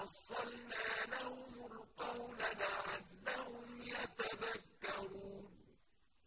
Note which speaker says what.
Speaker 1: فَصَّلْنَا